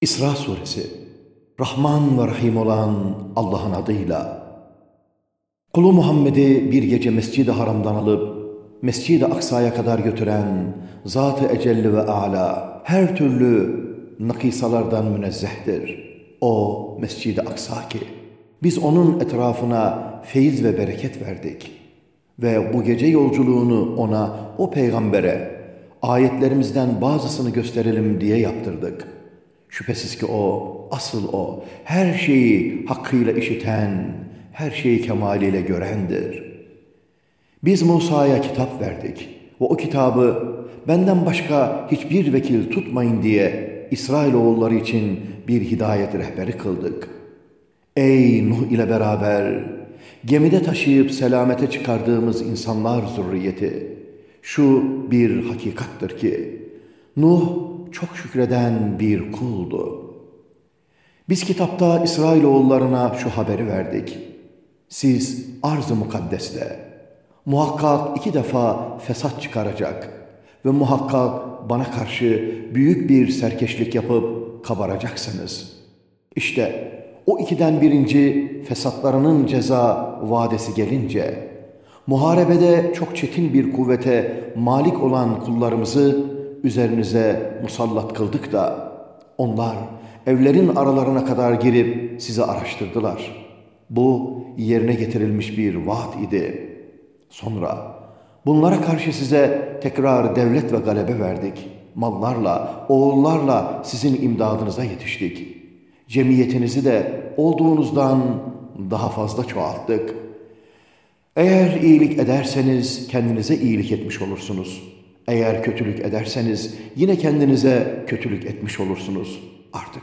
İsra Suresi Rahman ve Rahim olan Allah'ın adıyla Kulu Muhammed'i bir gece Mescid-i Haram'dan alıp Mescid-i Aksa'ya kadar götüren Zat-ı Ecelli ve Ala her türlü nakisalardan münezzehtir. O Mescid-i Aksa ki biz onun etrafına feyiz ve bereket verdik. Ve bu gece yolculuğunu ona, o peygambere ayetlerimizden bazısını gösterelim diye yaptırdık.'' Şüphesiz ki o, asıl o, her şeyi hakkıyla işiten, her şeyi kemaliyle görendir. Biz Musa'ya kitap verdik ve o kitabı benden başka hiçbir vekil tutmayın diye İsrailoğulları için bir hidayet rehberi kıldık. Ey Nuh ile beraber gemide taşıyıp selamete çıkardığımız insanlar zürriyeti, şu bir hakikattır ki Nuh çok şükreden bir kuldu. Biz kitapta İsrailoğullarına şu haberi verdik. Siz arz-ı mukaddeste muhakkak iki defa fesat çıkaracak ve muhakkak bana karşı büyük bir serkeşlik yapıp kabaracaksınız. İşte o ikiden birinci fesatlarının ceza vadesi gelince, muharebede çok çetin bir kuvvete malik olan kullarımızı üzerinize musallat kıldık da onlar evlerin aralarına kadar girip sizi araştırdılar. Bu yerine getirilmiş bir vaat idi. Sonra bunlara karşı size tekrar devlet ve galebe verdik. Mallarla, oğullarla sizin imdadınıza yetiştik. Cemiyetinizi de olduğunuzdan daha fazla çoğalttık. Eğer iyilik ederseniz kendinize iyilik etmiş olursunuz.'' Eğer kötülük ederseniz yine kendinize kötülük etmiş olursunuz artık.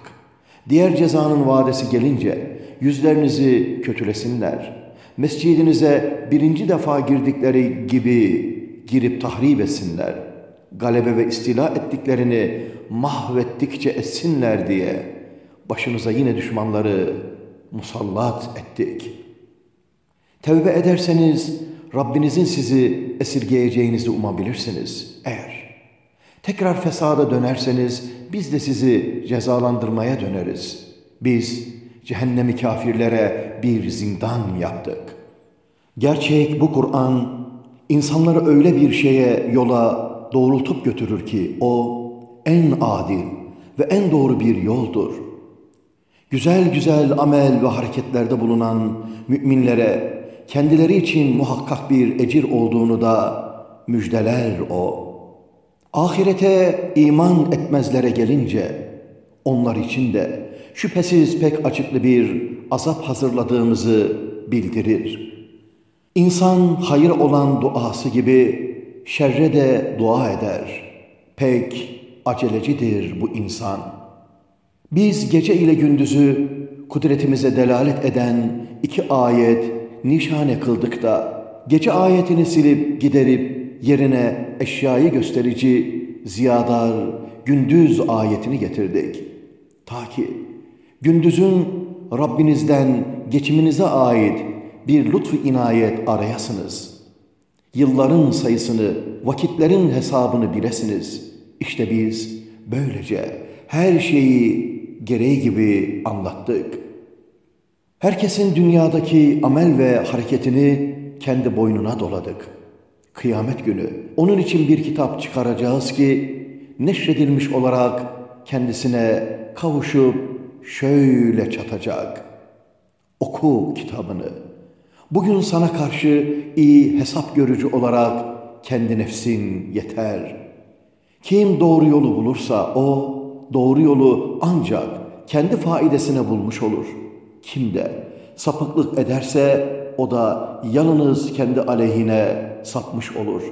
Diğer cezanın vadesi gelince yüzlerinizi kötülesinler. Mescidinize birinci defa girdikleri gibi girip tahrip etsinler. Galebe ve istila ettiklerini mahvettikçe etsinler diye başınıza yine düşmanları musallat ettik. Tevbe ederseniz Rabbinizin sizi esirgeyeceğinizi umabilirsiniz eğer. Tekrar fesada dönerseniz biz de sizi cezalandırmaya döneriz. Biz cehennemi kafirlere bir zindan yaptık. Gerçek bu Kur'an insanları öyle bir şeye yola doğrultup götürür ki o en adil ve en doğru bir yoldur. Güzel güzel amel ve hareketlerde bulunan müminlere kendileri için muhakkak bir ecir olduğunu da müjdeler o. Ahirete iman etmezlere gelince onlar için de şüphesiz pek açıklı bir azap hazırladığımızı bildirir. İnsan hayır olan duası gibi şerre de dua eder. Pek acelecidir bu insan. Biz gece ile gündüzü kudretimize delalet eden iki ayet nişane kıldık da gece ayetini silip giderip yerine eşyayı gösterici ziyadar gündüz ayetini getirdik. Ta ki gündüzün Rabbinizden geçiminize ait bir lütfu inayet arayasınız. Yılların sayısını, vakitlerin hesabını bilesiniz. İşte biz böylece her şeyi gereği gibi anlattık.'' Herkesin dünyadaki amel ve hareketini kendi boynuna doladık. Kıyamet günü onun için bir kitap çıkaracağız ki neşredilmiş olarak kendisine kavuşup şöyle çatacak. Oku kitabını. Bugün sana karşı iyi hesap görücü olarak kendi nefsin yeter. Kim doğru yolu bulursa o doğru yolu ancak kendi faidesine bulmuş olur.'' Kim de sapıklık ederse o da yalnız kendi aleyhine sapmış olur.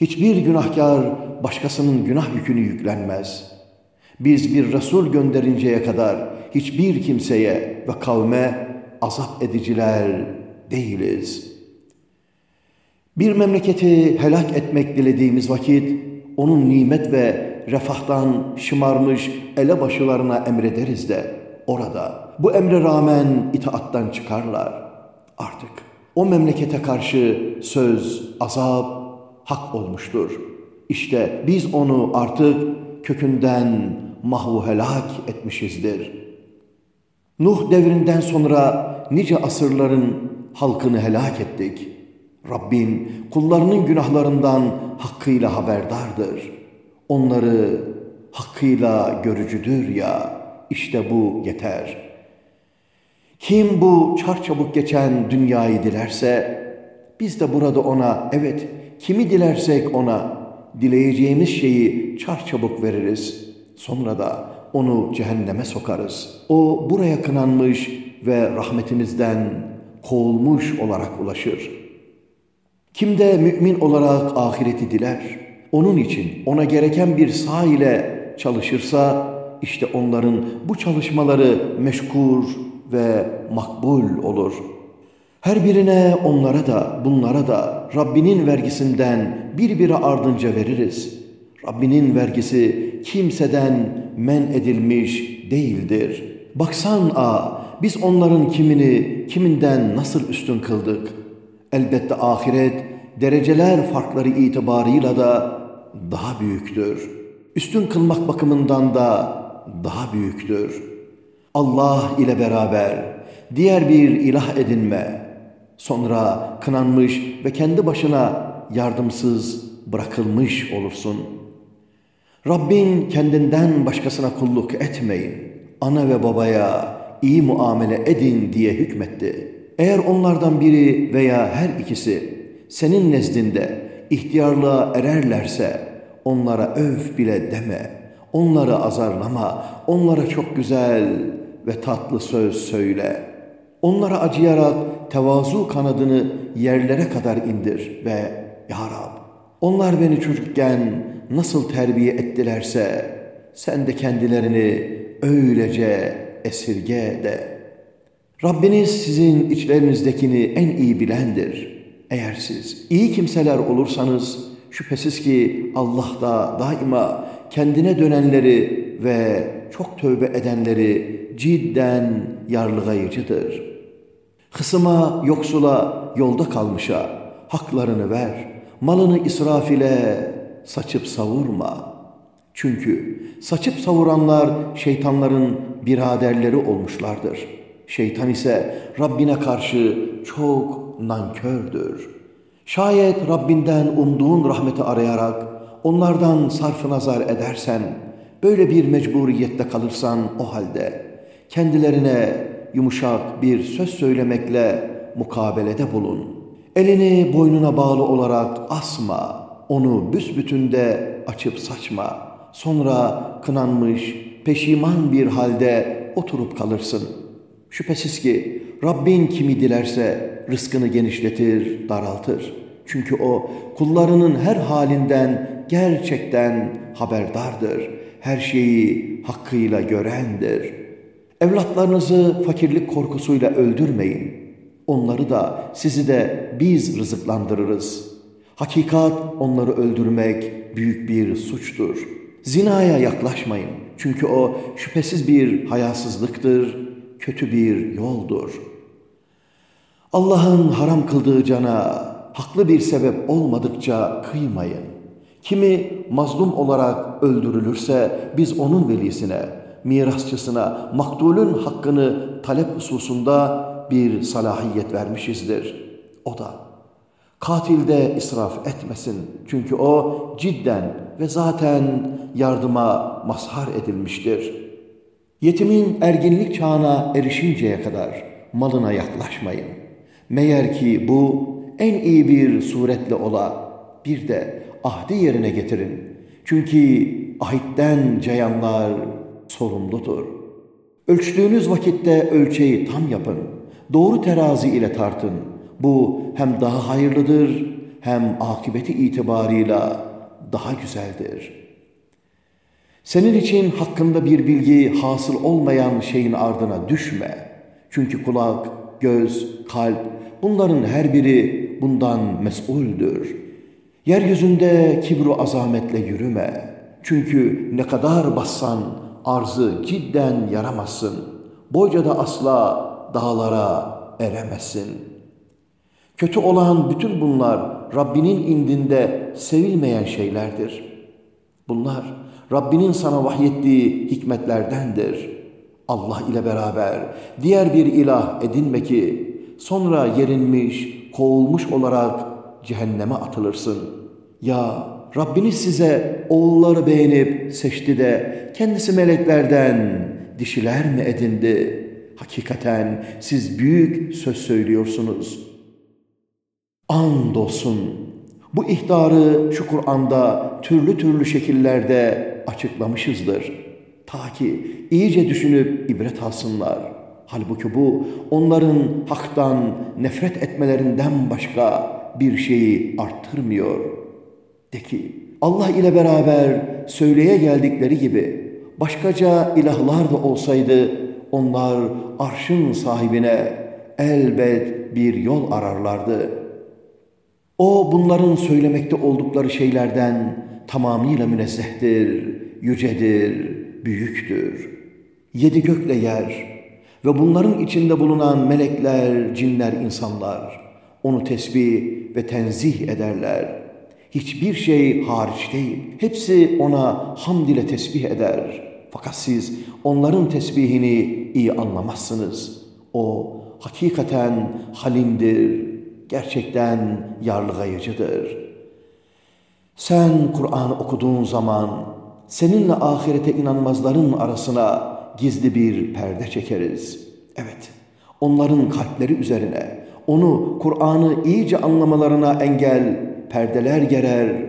Hiçbir günahkar başkasının günah yükünü yüklenmez. Biz bir Resul gönderinceye kadar hiçbir kimseye ve kavme azap ediciler değiliz. Bir memleketi helak etmek dilediğimiz vakit onun nimet ve refahtan şımarmış elebaşılarına emrederiz de orada bu emre rağmen itaattan çıkarlar. Artık o memlekete karşı söz, azap, hak olmuştur. İşte biz onu artık kökünden mahvu helak etmişizdir. Nuh devrinden sonra nice asırların halkını helak ettik. Rabbim kullarının günahlarından hakkıyla haberdardır. Onları hakkıyla görücüdür ya, işte bu yeter. Kim bu çarçabuk geçen dünyayı dilerse, biz de burada ona, evet kimi dilersek ona, dileyeceğimiz şeyi çarçabuk veririz. Sonra da onu cehenneme sokarız. O buraya kınanmış ve rahmetimizden kovulmuş olarak ulaşır. Kim de mümin olarak ahireti diler, onun için ona gereken bir sağ ile çalışırsa, işte onların bu çalışmaları meşkur ve makbul olur. Her birine onlara da bunlara da Rabbinin vergisinden bir biri ardınca veririz. Rabbinin vergisi kimseden men edilmiş değildir. Baksan a, biz onların kimini kiminden nasıl üstün kıldık? Elbette ahiret dereceler farkları itibarıyla da daha büyüktür. Üstün kılmak bakımından da daha büyüktür. Allah ile beraber diğer bir ilah edinme. Sonra kınanmış ve kendi başına yardımsız bırakılmış olursun. Rabbin kendinden başkasına kulluk etmeyin. Ana ve babaya iyi muamele edin diye hükmetti. Eğer onlardan biri veya her ikisi senin nezdinde ihtiyarlığa ererlerse onlara öf bile deme, onları azarlama, onlara çok güzel ve tatlı söz söyle. Onlara acıyarak tevazu kanadını yerlere kadar indir ve Ya Rab, onlar beni çocukken nasıl terbiye ettilerse sen de kendilerini öylece esirge de. Rabbiniz sizin içlerinizdekini en iyi bilendir. Eğer siz iyi kimseler olursanız şüphesiz ki Allah da daima kendine dönenleri ve çok tövbe edenleri cidden yarlıgayıcıdır. Hısıma, yoksula, yolda kalmışa haklarını ver. Malını israf ile saçıp savurma. Çünkü saçıp savuranlar şeytanların biraderleri olmuşlardır. Şeytan ise Rabbine karşı çok nankördür. Şayet Rabbinden umduğun rahmeti arayarak onlardan sarfı nazar edersen, böyle bir mecburiyette kalırsan o halde kendilerine yumuşak bir söz söylemekle mukabelede bulun. Elini boynuna bağlı olarak asma, onu büsbütünde açıp saçma. Sonra kınanmış, peşiman bir halde oturup kalırsın. Şüphesiz ki Rabbin kimi dilerse rızkını genişletir, daraltır. Çünkü o kullarının her halinden gerçekten haberdardır. Her şeyi hakkıyla görendir. Evlatlarınızı fakirlik korkusuyla öldürmeyin. Onları da sizi de biz rızıklandırırız. Hakikat onları öldürmek büyük bir suçtur. Zinaya yaklaşmayın. Çünkü o şüphesiz bir hayasızlıktır, kötü bir yoldur. Allah'ın haram kıldığı cana haklı bir sebep olmadıkça kıymayın. Kimi mazlum olarak öldürülürse biz onun velisine, mirasçısına maktulün hakkını talep hususunda bir salahiyet vermişizdir. O da katilde israf etmesin. Çünkü o cidden ve zaten yardıma mazhar edilmiştir. Yetimin erginlik çağına erişinceye kadar malına yaklaşmayın. Meğer ki bu en iyi bir suretle ola bir de ahdi yerine getirin. Çünkü ahitten cayanlar sorumludur. Ölçtüğünüz vakitte ölçeği tam yapın. Doğru terazi ile tartın. Bu hem daha hayırlıdır hem akıbeti itibarıyla daha güzeldir. Senin için hakkında bir bilgi hasıl olmayan şeyin ardına düşme. Çünkü kulak, göz, kalp bunların her biri bundan mesuldür. Yeryüzünde kibru azametle yürüme. Çünkü ne kadar bassan arzı cidden yaramazsın. Boyca da asla dağlara eremezsin. Kötü olan bütün bunlar Rabbinin indinde sevilmeyen şeylerdir. Bunlar Rabbinin sana vahyettiği hikmetlerdendir. Allah ile beraber diğer bir ilah edinme ki sonra yerinmiş, kovulmuş olarak cehenneme atılırsın. Ya Rabbiniz size oğulları beğenip seçti de kendisi meleklerden dişiler mi edindi? Hakikaten siz büyük söz söylüyorsunuz. Andolsun bu ihtarı şu Kur'an'da türlü türlü şekillerde açıklamışızdır. Ta ki iyice düşünüp ibret alsınlar. Halbuki bu onların haktan nefret etmelerinden başka bir şeyi arttırmıyor. De ki Allah ile beraber söyleye geldikleri gibi başkaca ilahlar da olsaydı onlar arşın sahibine elbet bir yol ararlardı. O bunların söylemekte oldukları şeylerden tamamıyla münezzehtir, yücedir, büyüktür. Yedi gökle yer ve bunların içinde bulunan melekler, cinler, insanlar onu tesbih ve tenzih ederler. Hiçbir şey hariç değil. Hepsi ona hamd ile tesbih eder. Fakat siz onların tesbihini iyi anlamazsınız. O hakikaten halimdir, gerçekten yarlıgayıcıdır. Sen Kur'an okuduğun zaman seninle ahirete inanmazların arasına gizli bir perde çekeriz. Evet, onların kalpleri üzerine onu Kur'an'ı iyice anlamalarına engel perdeler gerer,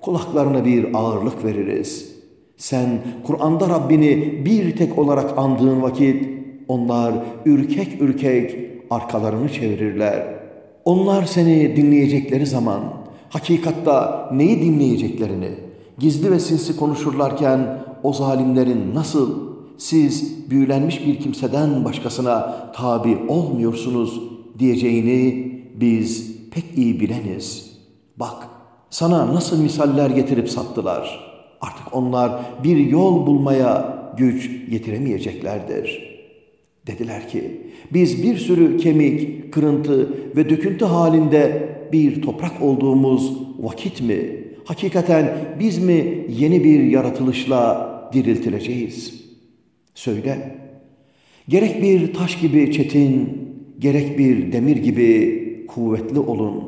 kulaklarına bir ağırlık veririz. Sen Kur'an'da Rabbini bir tek olarak andığın vakit onlar ürkek ürkek arkalarını çevirirler. Onlar seni dinleyecekleri zaman hakikatta neyi dinleyeceklerini, gizli ve sinsi konuşurlarken o zalimlerin nasıl siz büyülenmiş bir kimseden başkasına tabi olmuyorsunuz diyeceğini biz pek iyi bileniz. Bak sana nasıl misaller getirip sattılar. Artık onlar bir yol bulmaya güç yetiremeyeceklerdir. Dediler ki biz bir sürü kemik, kırıntı ve döküntü halinde bir toprak olduğumuz vakit mi? Hakikaten biz mi yeni bir yaratılışla diriltileceğiz? Söyle. Gerek bir taş gibi çetin, gerek bir demir gibi kuvvetli olun.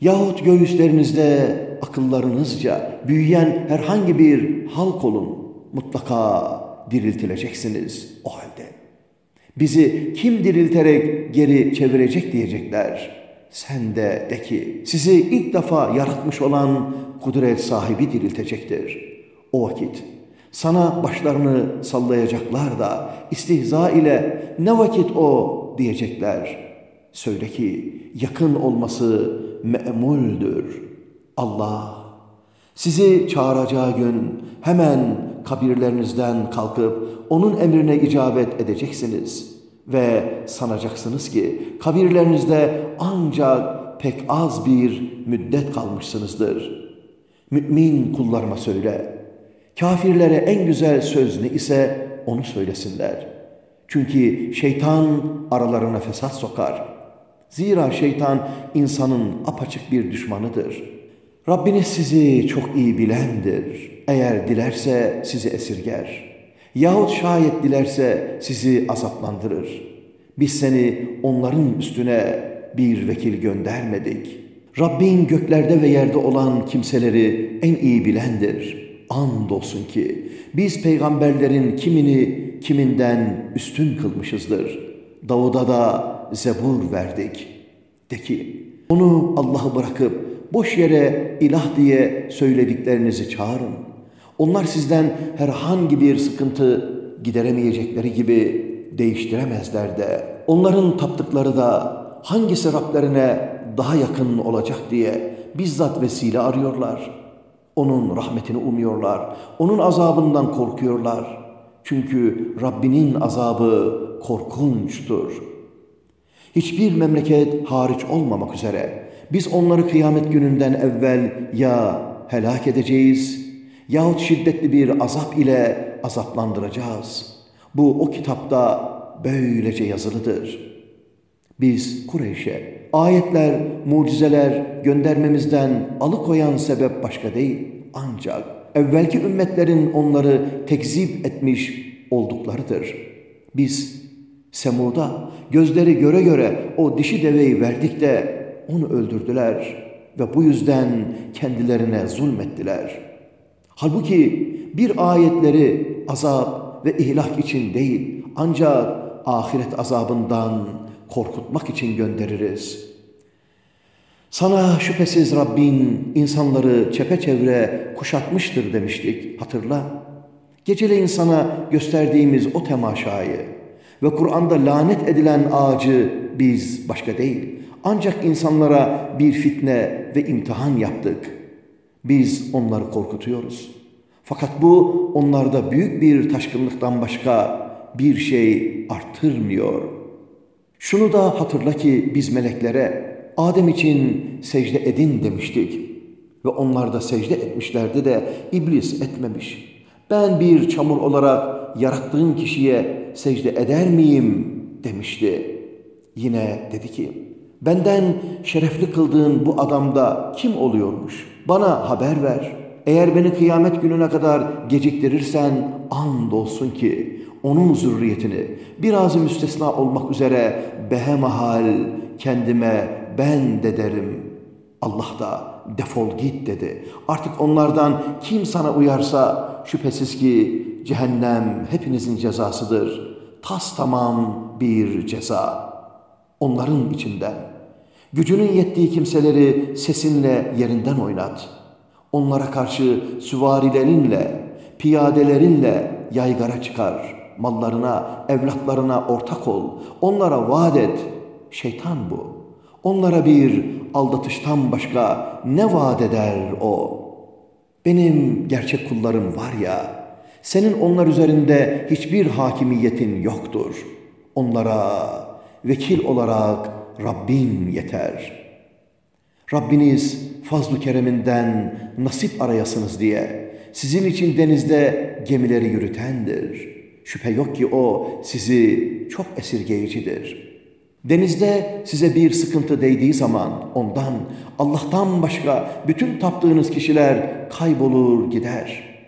Yahut göğüslerinizde akıllarınızca büyüyen herhangi bir halk olun. Mutlaka diriltileceksiniz o halde. Bizi kim dirilterek geri çevirecek diyecekler. Sen de de ki sizi ilk defa yaratmış olan kudret sahibi diriltecektir. O vakit sana başlarını sallayacaklar da istihza ile ne vakit o diyecekler. Söyle ki yakın olması me'muldür. Allah sizi çağıracağı gün hemen kabirlerinizden kalkıp onun emrine icabet edeceksiniz ve sanacaksınız ki kabirlerinizde ancak pek az bir müddet kalmışsınızdır. Mümin kullarıma söyle, kafirlere en güzel söz ne ise onu söylesinler. Çünkü şeytan aralarına fesat sokar. Zira şeytan insanın apaçık bir düşmanıdır. Rabbiniz sizi çok iyi bilendir. Eğer dilerse sizi esirger. Yahut şayet dilerse sizi azaplandırır. Biz seni onların üstüne bir vekil göndermedik. Rabbin göklerde ve yerde olan kimseleri en iyi bilendir. Andolsun ki biz peygamberlerin kimini kiminden üstün kılmışızdır. Davud'a da zebur verdik. De ki onu Allah'ı bırakıp boş yere ilah diye söylediklerinizi çağırın. Onlar sizden herhangi bir sıkıntı gideremeyecekleri gibi değiştiremezler de. Onların taptıkları da hangisi Rablerine daha yakın olacak diye bizzat vesile arıyorlar. Onun rahmetini umuyorlar. Onun azabından korkuyorlar. Çünkü Rabbinin azabı korkunçtur. Hiçbir memleket hariç olmamak üzere biz onları kıyamet gününden evvel ya helak edeceğiz yahut şiddetli bir azap ile azaplandıracağız. Bu o kitapta böylece yazılıdır. Biz Kureyş'e ayetler, mucizeler göndermemizden alıkoyan sebep başka değil. Ancak evvelki ümmetlerin onları tekzip etmiş olduklarıdır. Biz Semud'a gözleri göre göre o dişi deveyi verdik de onu öldürdüler ve bu yüzden kendilerine zulmettiler. Halbuki bir ayetleri azap ve ihlak için değil ancak ahiret azabından korkutmak için göndeririz. Sana şüphesiz Rabbin insanları çepeçevre kuşatmıştır demiştik hatırla. Geceleyin sana gösterdiğimiz o temaşayı ve Kur'an'da lanet edilen ağacı biz başka değil ancak insanlara bir fitne ve imtihan yaptık. Biz onları korkutuyoruz. Fakat bu onlarda büyük bir taşkınlıktan başka bir şey arttırmıyor. Şunu da hatırla ki biz meleklere Adem için secde edin demiştik. Ve onlar da secde etmişlerdi de iblis etmemiş. Ben bir çamur olarak yarattığın kişiye secde eder miyim demişti. Yine dedi ki benden şerefli kıldığın bu adamda kim oluyormuş? Bana haber ver. Eğer beni kıyamet gününe kadar geciktirirsen and olsun ki onun zürriyetini biraz müstesna olmak üzere behemahal kendime ben de derim. Allah da defol git dedi. Artık onlardan kim sana uyarsa şüphesiz ki cehennem hepinizin cezasıdır. Tas tamam bir ceza. Onların içinden gücünün yettiği kimseleri sesinle yerinden oynat. Onlara karşı süvarilerinle, piyadelerinle yaygara çıkar. Mallarına, evlatlarına ortak ol. Onlara vaat et. Şeytan bu. Onlara bir aldatıştan başka ne vaat eder o? Benim gerçek kullarım var ya, senin onlar üzerinde hiçbir hakimiyetin yoktur. Onlara vekil olarak Rabbin yeter. Rabbiniz fazl-ı kereminden nasip arayasınız diye sizin için denizde gemileri yürütendir. Şüphe yok ki o sizi çok esirgeyicidir. Denizde size bir sıkıntı değdiği zaman ondan, Allah'tan başka bütün taptığınız kişiler kaybolur gider.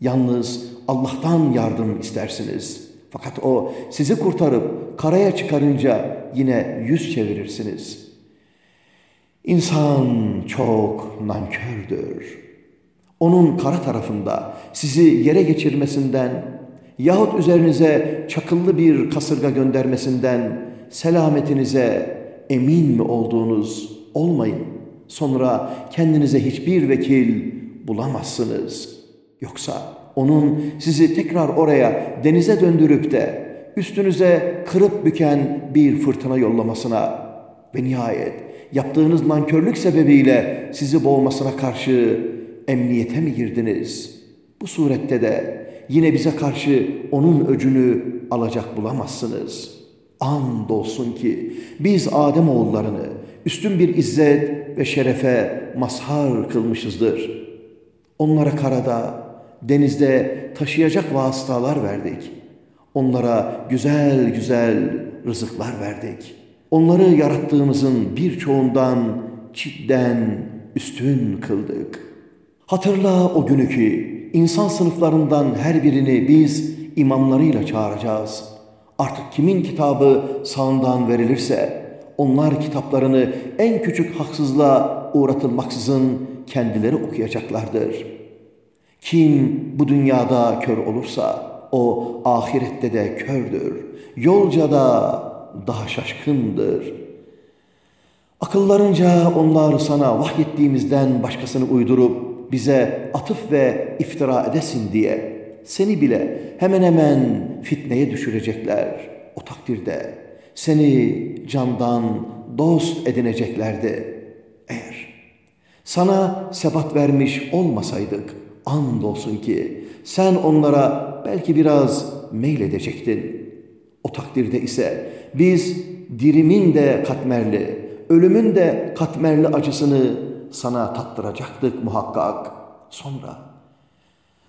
Yalnız Allah'tan yardım istersiniz. Fakat o sizi kurtarıp karaya çıkarınca yine yüz çevirirsiniz. İnsan çok nankördür. Onun kara tarafında sizi yere geçirmesinden yahut üzerinize çakıllı bir kasırga göndermesinden selametinize emin mi olduğunuz olmayın. Sonra kendinize hiçbir vekil bulamazsınız. Yoksa onun sizi tekrar oraya denize döndürüp de üstünüze kırıp büken bir fırtına yollamasına ve nihayet yaptığınız nankörlük sebebiyle sizi boğmasına karşı emniyete mi girdiniz? Bu surette de yine bize karşı onun öcünü alacak bulamazsınız. And olsun ki biz Adem oğullarını üstün bir izzet ve şerefe mazhar kılmışızdır. Onlara karada, denizde taşıyacak vasıtalar verdik. Onlara güzel güzel rızıklar verdik. Onları yarattığımızın birçoğundan cidden üstün kıldık. Hatırla o günü ki insan sınıflarından her birini biz imamlarıyla çağıracağız. Artık kimin kitabı sağından verilirse onlar kitaplarını en küçük haksızlığa uğratılmaksızın kendileri okuyacaklardır. Kim bu dünyada kör olursa o ahirette de kördür. Yolca da daha şaşkındır. Akıllarınca onlar sana vahyettiğimizden başkasını uydurup bize atıf ve iftira edesin diye seni bile hemen hemen fitneye düşürecekler. O takdirde seni candan dost edineceklerdi. Eğer sana sebat vermiş olmasaydık andolsun ki sen onlara belki biraz meyledecektin. O takdirde ise biz dirimin de katmerli, ölümün de katmerli acısını sana tattıracaktık muhakkak. Sonra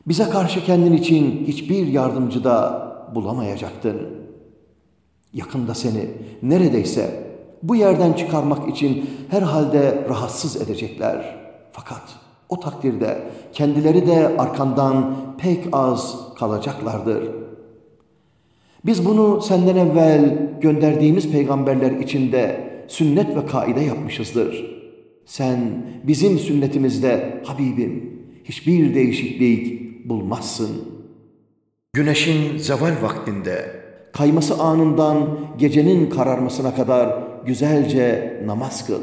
bize karşı kendin için hiçbir yardımcı da bulamayacaktın. Yakında seni neredeyse bu yerden çıkarmak için herhalde rahatsız edecekler. Fakat O takdirde kendileri de arkandan pek az kalacaklardır. Biz bunu senden evvel gönderdiğimiz peygamberler içinde sünnet ve kaide yapmışızdır. Sen bizim sünnetimizde Habibim hiçbir değişiklik bulmazsın. Güneşin zeval vaktinde kayması anından gecenin kararmasına kadar güzelce namaz kıl.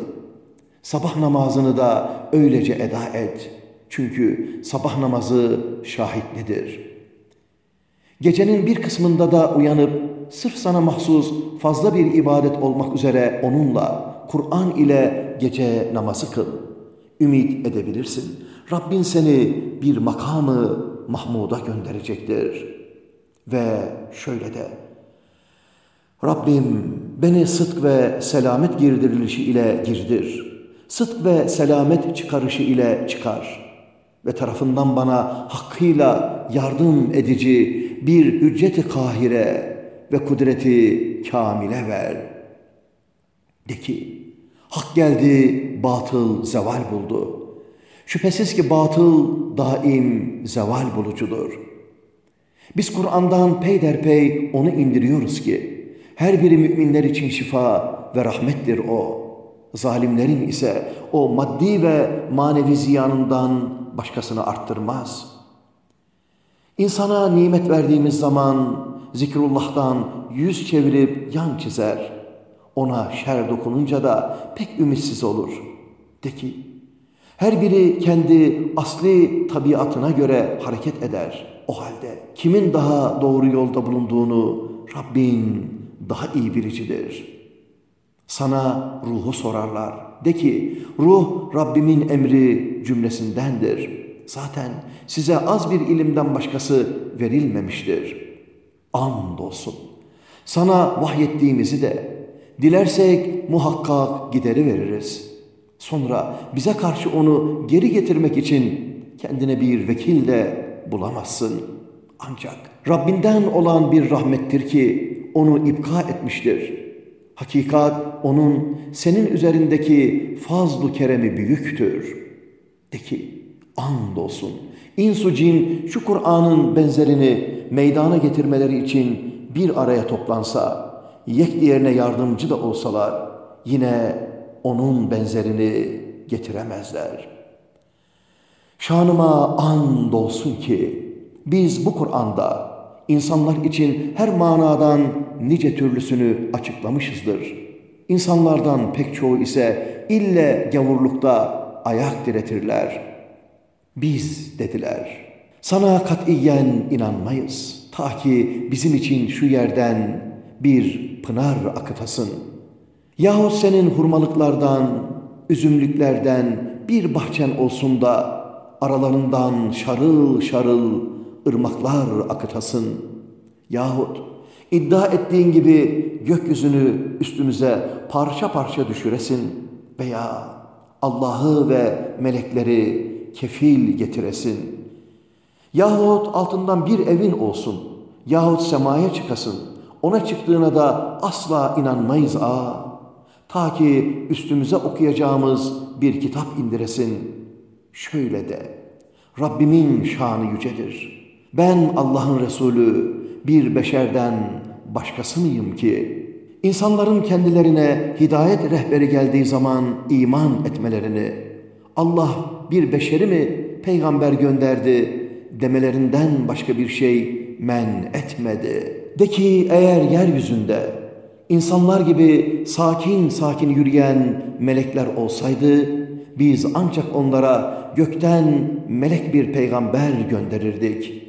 Sabah namazını da öylece eda et. Çünkü sabah namazı şahitlidir. Gecenin bir kısmında da uyanıp sırf sana mahsus fazla bir ibadet olmak üzere onunla Kur'an ile gece namazı kıl. Ümit edebilirsin. Rabbin seni bir makamı Mahmud'a gönderecektir. Ve şöyle de Rabbim beni sıdk ve selamet girdirilişi ile girdir. Sıdk ve selamet çıkarışı ile çıkar. Ve tarafından bana hakkıyla yardım edici bir hücceti kahire ve kudreti kamile ver. De ki, hak geldi, batıl zeval buldu. Şüphesiz ki batıl daim zeval bulucudur. Biz Kur'an'dan peyderpey onu indiriyoruz ki, her biri müminler için şifa ve rahmettir o. Zalimlerin ise o maddi ve manevi ziyanından başkasını arttırmaz. İnsana nimet verdiğimiz zaman zikrullah'tan yüz çevirip yan çizer. Ona şer dokununca da pek ümitsiz olur. De ki, her biri kendi asli tabiatına göre hareket eder. O halde kimin daha doğru yolda bulunduğunu Rabbin daha iyi bilicidir. Sana ruhu sorarlar. De ki ruh Rabbimin emri cümlesindendir. Zaten size az bir ilimden başkası verilmemiştir. Andolsun. Sana vahyettiğimizi de dilersek muhakkak gideri veririz. Sonra bize karşı onu geri getirmek için kendine bir vekil de bulamazsın. Ancak Rabbinden olan bir rahmettir ki onu ipka etmiştir. Hakikat onun senin üzerindeki fazlu keremi büyüktür. De ki andolsun insu cin şu Kur'an'ın benzerini meydana getirmeleri için bir araya toplansa, yek diğerine yardımcı da olsalar yine onun benzerini getiremezler. Şanıma and olsun ki biz bu Kur'an'da insanlar için her manadan nice türlüsünü açıklamışızdır. İnsanlardan pek çoğu ise ille gavurlukta ayak diretirler. Biz dediler, sana katiyen inanmayız. Ta ki bizim için şu yerden bir pınar akıtasın. Yahut senin hurmalıklardan, üzümlüklerden bir bahçen olsun da aralarından şarıl şarıl ırmaklar akıtasın. Yahut iddia ettiğin gibi gökyüzünü üstümüze parça parça düşüresin veya Allah'ı ve melekleri kefil getiresin. Yahut altından bir evin olsun, yahut semaya çıkasın. Ona çıktığına da asla inanmayız a. Ta ki üstümüze okuyacağımız bir kitap indiresin. Şöyle de, Rabbimin şanı yücedir. Ben Allah'ın Resulü, bir beşerden başkası mıyım ki? İnsanların kendilerine hidayet rehberi geldiği zaman iman etmelerini, Allah bir beşeri mi peygamber gönderdi demelerinden başka bir şey men etmedi. De ki eğer yeryüzünde insanlar gibi sakin sakin yürüyen melekler olsaydı, biz ancak onlara gökten melek bir peygamber gönderirdik.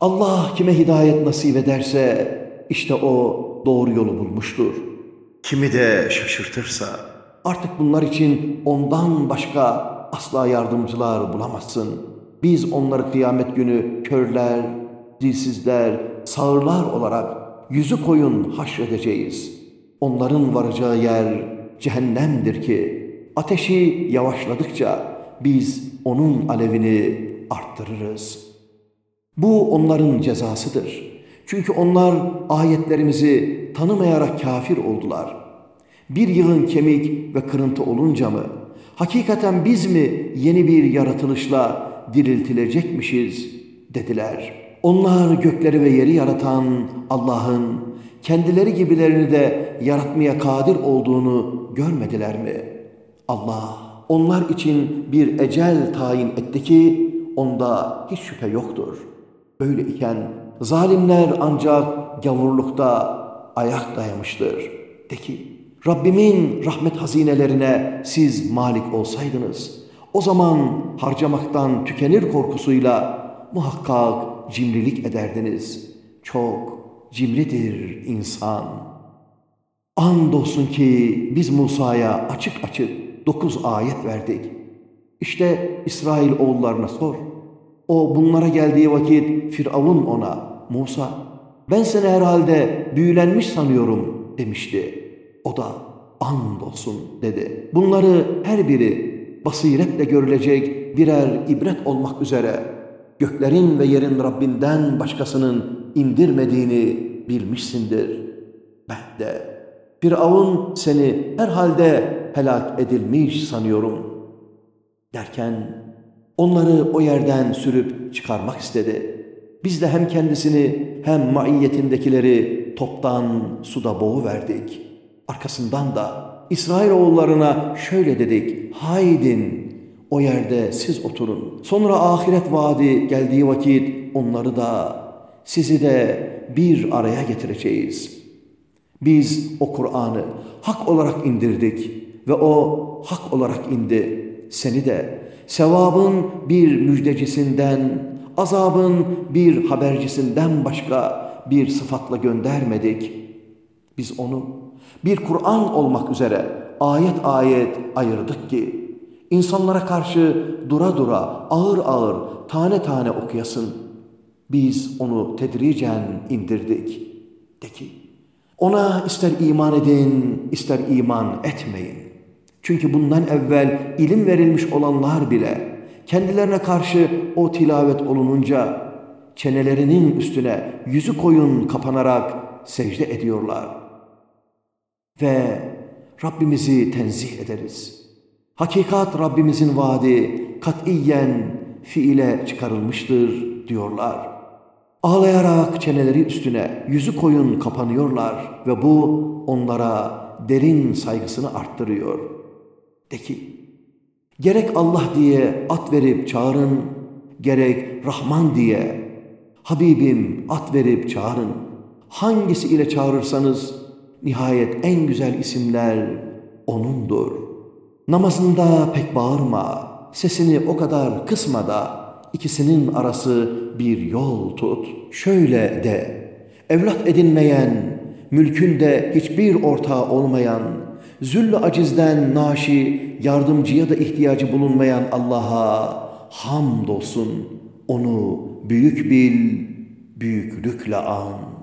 Allah kime hidayet nasip ederse işte o doğru yolu bulmuştur. Kimi de şaşırtırsa artık bunlar için ondan başka asla yardımcılar bulamazsın. Biz onları kıyamet günü körler, dilsizler, sağırlar olarak yüzü koyun haşredeceğiz. Onların varacağı yer cehennemdir ki ateşi yavaşladıkça biz onun alevini arttırırız.'' Bu onların cezasıdır. Çünkü onlar ayetlerimizi tanımayarak kafir oldular. Bir yığın kemik ve kırıntı olunca mı, Hakikaten biz mi yeni bir yaratılışla diriltilecekmişiz dediler. Onlar gökleri ve yeri yaratan Allah'ın kendileri gibilerini de yaratmaya kadir olduğunu görmediler mi? Allah onlar için bir ecel tayin etti ki onda hiç şüphe yoktur. Böyle iken zalimler ancak gavurlukta ayak dayamıştır. De ki Rabbimin rahmet hazinelerine siz malik olsaydınız o zaman harcamaktan tükenir korkusuyla muhakkak cimrilik ederdiniz. Çok cimridir insan. Andolsun ki biz Musa'ya açık açık dokuz ayet verdik. İşte İsrail oğullarına sor. O bunlara geldiği vakit Firavun ona, Musa, ben seni herhalde büyülenmiş sanıyorum demişti. O da andolsun dedi. Bunları her biri basiretle görülecek birer ibret olmak üzere göklerin ve yerin Rabbinden başkasının indirmediğini bilmişsindir. Ben de Firavun seni herhalde helak edilmiş sanıyorum derken onları o yerden sürüp çıkarmak istedi. Biz de hem kendisini hem maiyetindekileri toptan suda boğu verdik. Arkasından da İsrail oğullarına şöyle dedik. Haydin o yerde siz oturun. Sonra ahiret vaadi geldiği vakit onları da sizi de bir araya getireceğiz. Biz o Kur'an'ı hak olarak indirdik ve o hak olarak indi. Seni de sevabın bir müjdecisinden, azabın bir habercisinden başka bir sıfatla göndermedik. Biz onu bir Kur'an olmak üzere ayet ayet ayırdık ki insanlara karşı dura dura ağır ağır tane tane okuyasın. Biz onu tedricen indirdik. De ki ona ister iman edin ister iman etmeyin. Çünkü bundan evvel ilim verilmiş olanlar bile kendilerine karşı o tilavet olununca çenelerinin üstüne yüzü koyun kapanarak secde ediyorlar. Ve Rabbimizi tenzih ederiz. Hakikat Rabbimizin vaadi katiyen fiile çıkarılmıştır diyorlar. Ağlayarak çeneleri üstüne yüzü koyun kapanıyorlar ve bu onlara derin saygısını arttırıyor. De ki, gerek Allah diye at verip çağırın, gerek Rahman diye, Habibim at verip çağırın. Hangisi ile çağırırsanız, nihayet en güzel isimler O'nundur. Namazında pek bağırma, sesini o kadar kısma da, ikisinin arası bir yol tut. Şöyle de, evlat edinmeyen, mülkünde hiçbir ortağı olmayan, züllü acizden naşi, yardımcıya da ihtiyacı bulunmayan Allah'a hamdolsun. Onu büyük bil, büyüklükle an.